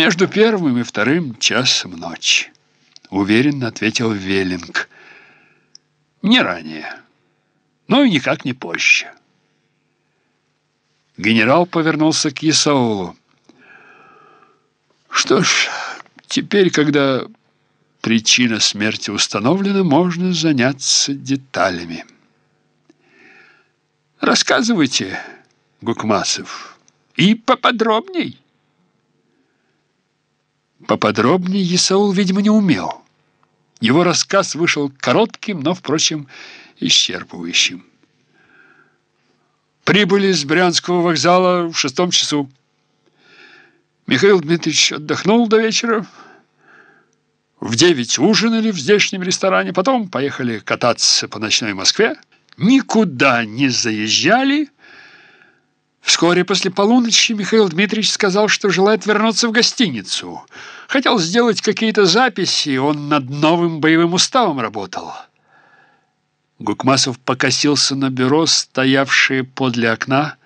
Между первым и вторым часом ночи, уверенно ответил Веллинг. Не ранее, но и никак не позже. Генерал повернулся к Исаулу. Что ж, теперь, когда причина смерти установлена, можно заняться деталями. Рассказывайте, Гукмасов, и поподробней. Поподробнее Исаул, видимо, не умел. Его рассказ вышел коротким, но, впрочем, исчерпывающим. Прибыли с Брянского вокзала в шестом часу. Михаил Дмитриевич отдохнул до вечера. В девять ужинали в здешнем ресторане, потом поехали кататься по ночной Москве. Никуда не заезжали. Вскоре после полуночи Михаил Дмитриевич сказал, что желает вернуться в гостиницу. Хотел сделать какие-то записи, он над новым боевым уставом работал. Гукмасов покосился на бюро, стоявшее подле окна.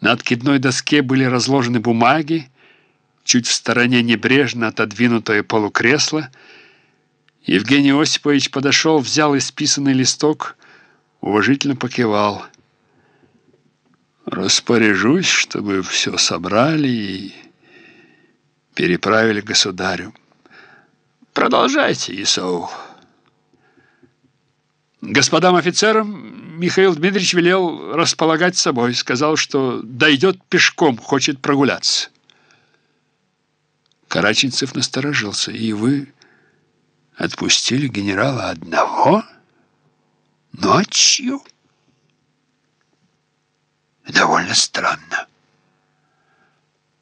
На откидной доске были разложены бумаги, чуть в стороне небрежно отодвинутое полукресло. Евгений Осипович подошел, взял исписанный листок, уважительно покивал. «Распоряжусь, чтобы все собрали и переправили государю. Продолжайте, Исоу». Господам офицерам Михаил Дмитриевич велел располагать собой, сказал, что дойдет пешком, хочет прогуляться. Караченцев насторожился. «И вы отпустили генерала одного? Ночью?» «Довольно странно».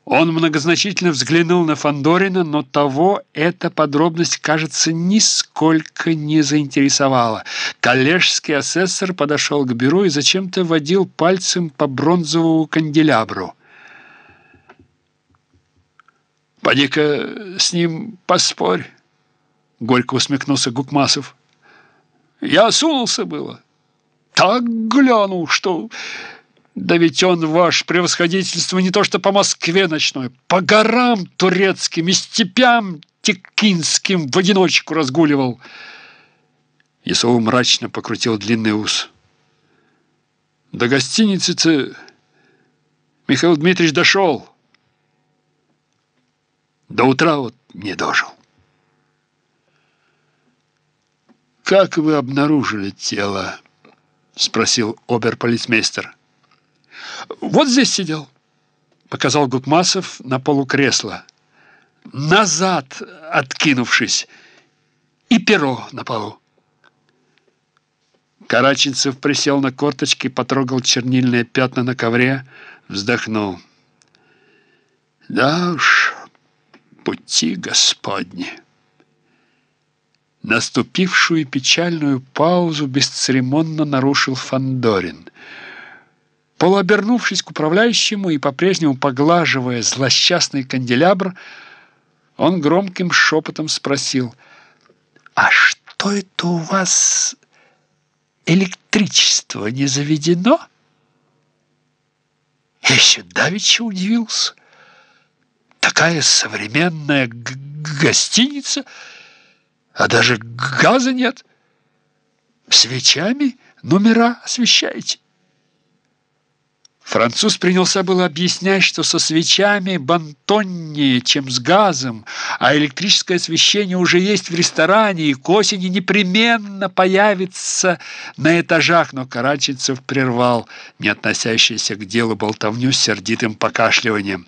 Он многозначительно взглянул на Фандорина, но того эта подробность, кажется, нисколько не заинтересовала. Коллежский асессор подошел к бюро и зачем-то водил пальцем по бронзовому канделябру. «Поди-ка с ним поспорь», — горько усмехнулся Гукмасов. «Я сунулся было. Так глянул, что...» «Да ведь он, ваш превосходительство, не то что по Москве ночной, по горам турецким и степям текинским в одиночку разгуливал». Исоу мрачно покрутил длинный ус. До гостиницы Михаил Дмитриевич дошел. До утра вот не дожил. «Как вы обнаружили тело?» — спросил оберполицмейстер. «Вот здесь сидел», — показал Гукмасов на полу кресла. «Назад откинувшись, и перо на полу». Караченцев присел на корточки, потрогал чернильные пятна на ковре, вздохнул. «Да уж...» пути Господни. Наступившую печальную паузу бесцеремонно нарушил Фандорин. Полуобернувшись к управляющему и по-прежнему поглаживая злосчастный канделябр, он громким шепотом спросил, «А что это у вас электричество не заведено?» Я еще давеча удивился такая современная гостиница, а даже газа нет. Свечами номера освещаете. Француз принялся было объяснять, что со свечами бантоннее, чем с газом, а электрическое освещение уже есть в ресторане и к осени непременно появится на этажах, но Караченцев прервал не относящийся к делу болтовню с сердитым покашливанием.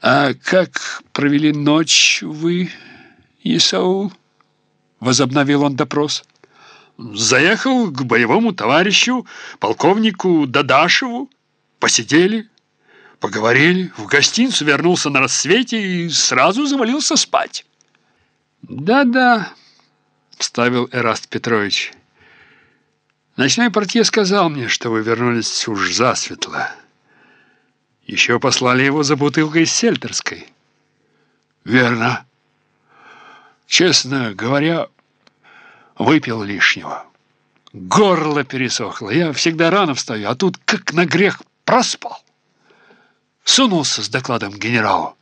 «А как провели ночь вы, Исаул?» Возобновил он допрос. «Заехал к боевому товарищу, полковнику Дадашеву. Посидели, поговорили, в гостиницу вернулся на рассвете и сразу завалился спать». «Да-да», — вставил Эраст Петрович. «Ночной портье сказал мне, что вы вернулись уж засветло». Еще послали его за бутылкой из сельтерской. Верно. Честно говоря, выпил лишнего. Горло пересохло. Я всегда рано встаю, а тут как на грех проспал. сунулся с докладом генералу.